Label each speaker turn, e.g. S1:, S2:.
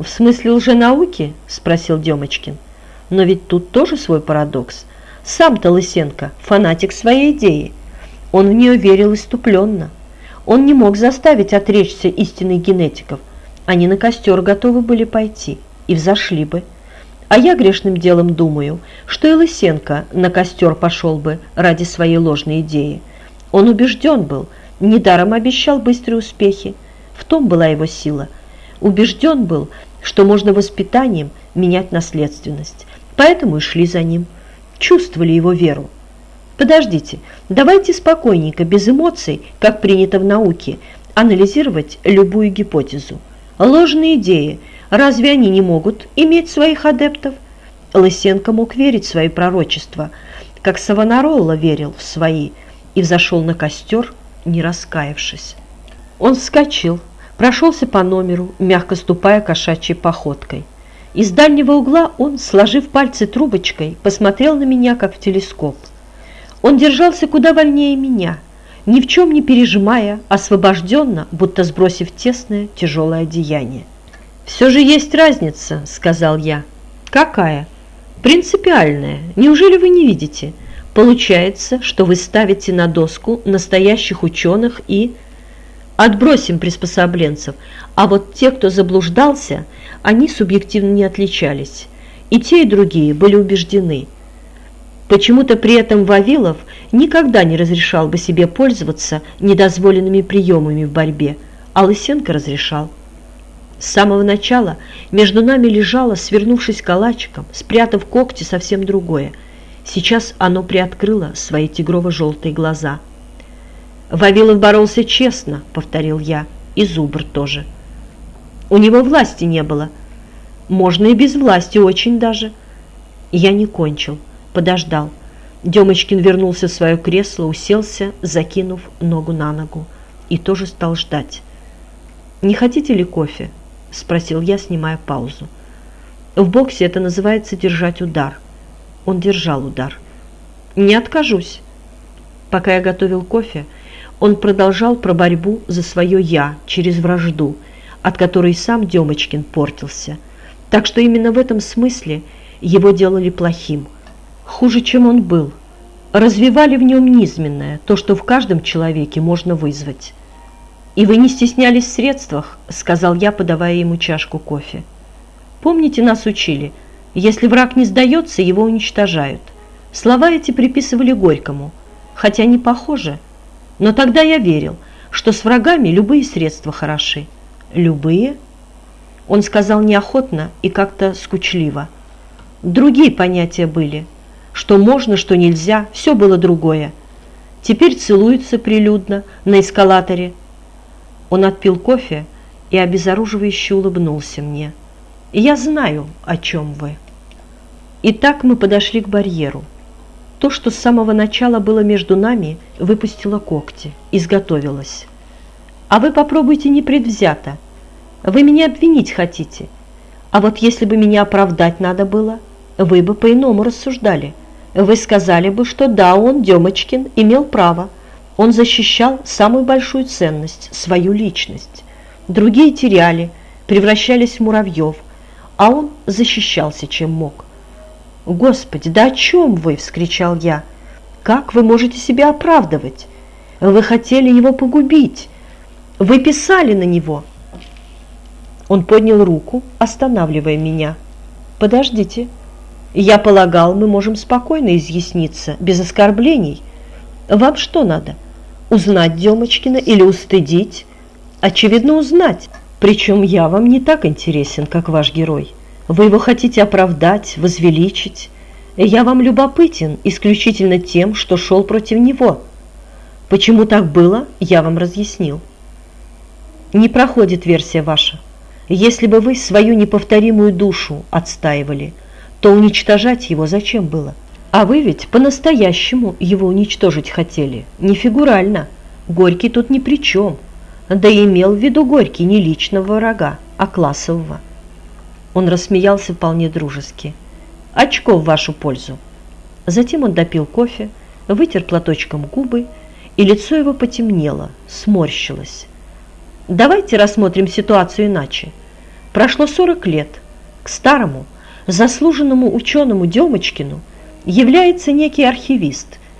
S1: «В смысле лженауки?» – спросил Демочкин. «Но ведь тут тоже свой парадокс. Сам-то Лысенко – фанатик своей идеи. Он в нее верил иступленно. Он не мог заставить отречься истинных генетиков. Они на костер готовы были пойти и взошли бы. А я грешным делом думаю, что и Лысенко на костер пошел бы ради своей ложной идеи. Он убежден был, недаром обещал быстрые успехи. В том была его сила. Убежден был, что можно воспитанием менять наследственность. Поэтому и шли за ним. Чувствовали его веру. Подождите, давайте спокойненько, без эмоций, как принято в науке, анализировать любую гипотезу. Ложные идеи – Разве они не могут иметь своих адептов? Лысенко мог верить в свои пророчества, как Савонаролла верил в свои и взошел на костер, не раскаявшись. Он вскочил, прошелся по номеру, мягко ступая кошачьей походкой. Из дальнего угла он, сложив пальцы трубочкой, посмотрел на меня, как в телескоп. Он держался куда вольнее меня, ни в чем не пережимая, освобожденно, будто сбросив тесное, тяжелое одеяние. «Все же есть разница», — сказал я. «Какая?» «Принципиальная. Неужели вы не видите? Получается, что вы ставите на доску настоящих ученых и...» Отбросим приспособленцев, а вот те, кто заблуждался, они субъективно не отличались. И те, и другие были убеждены. Почему-то при этом Вавилов никогда не разрешал бы себе пользоваться недозволенными приемами в борьбе, а Лысенко разрешал. С самого начала между нами лежало, свернувшись калачиком, спрятав когти совсем другое. Сейчас оно приоткрыло свои тигрово-желтые глаза. «Вавилов боролся честно», — повторил я, — «и Зубр тоже». «У него власти не было». «Можно и без власти, очень даже». Я не кончил, подождал. Демочкин вернулся в свое кресло, уселся, закинув ногу на ногу, и тоже стал ждать. «Не хотите ли кофе?» – спросил я, снимая паузу. В боксе это называется держать удар. Он держал удар. Не откажусь. Пока я готовил кофе, он продолжал про борьбу за свое «я» через вражду, от которой сам Демочкин портился. Так что именно в этом смысле его делали плохим. Хуже, чем он был. Развивали в нем низменное, то, что в каждом человеке можно вызвать. «И вы не стеснялись в средствах», — сказал я, подавая ему чашку кофе. «Помните, нас учили, если враг не сдается, его уничтожают. Слова эти приписывали Горькому, хотя не похоже. Но тогда я верил, что с врагами любые средства хороши». «Любые?» Он сказал неохотно и как-то скучливо. «Другие понятия были. Что можно, что нельзя, все было другое. Теперь целуются прилюдно на эскалаторе, он отпил кофе и обезоруживающе улыбнулся мне. «Я знаю, о чем вы». И так мы подошли к барьеру. То, что с самого начала было между нами, выпустило когти, изготовилось. А вы попробуйте непредвзято. Вы меня обвинить хотите. А вот если бы меня оправдать надо было, вы бы по-иному рассуждали. Вы сказали бы, что да, он, Демочкин, имел право, он защищал самую большую ценность – свою личность. Другие теряли, превращались в муравьев, а он защищался, чем мог. «Господи, да о чем вы?» – вскричал я. «Как вы можете себя оправдывать? Вы хотели его погубить. Вы писали на него». Он поднял руку, останавливая меня. «Подождите. Я полагал, мы можем спокойно изъясниться, без оскорблений. Вам что надо?» Узнать Демочкина или устыдить? Очевидно, узнать. Причем я вам не так интересен, как ваш герой. Вы его хотите оправдать, возвеличить. Я вам любопытен исключительно тем, что шел против него. Почему так было, я вам разъяснил. Не проходит версия ваша. Если бы вы свою неповторимую душу отстаивали, то уничтожать его зачем было? А вы ведь по-настоящему его уничтожить хотели, не фигурально. Горький тут ни при чем. Да и имел в виду Горький не личного врага, а классового. Он рассмеялся вполне дружески. Очко в вашу пользу. Затем он допил кофе, вытер платочком губы, и лицо его потемнело, сморщилось. Давайте рассмотрим ситуацию иначе. Прошло 40 лет. К старому, заслуженному ученому Демочкину является некий архивист